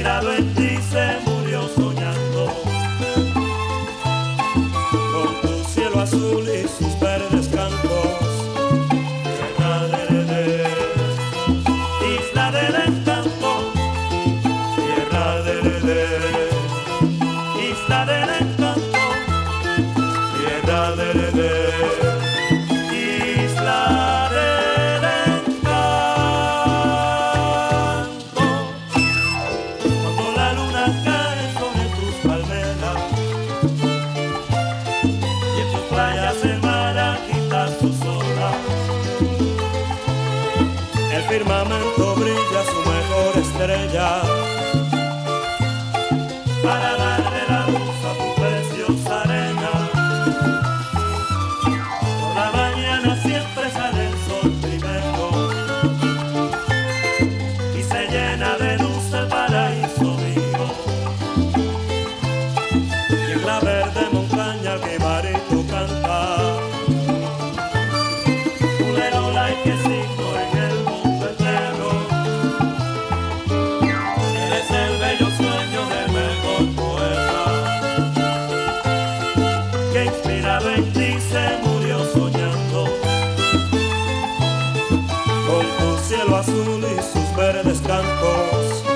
tirado en el firmamento brilla su mejor estrella. azul y sus verdes campos.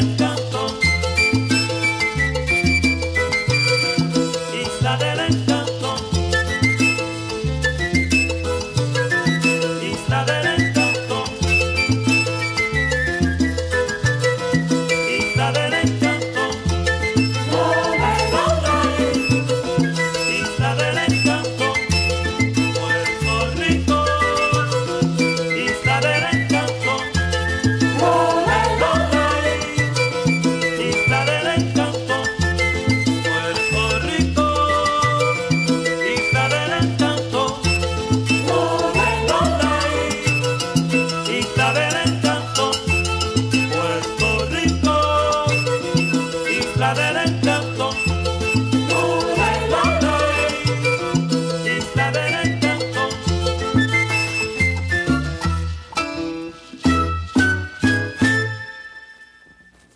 and done.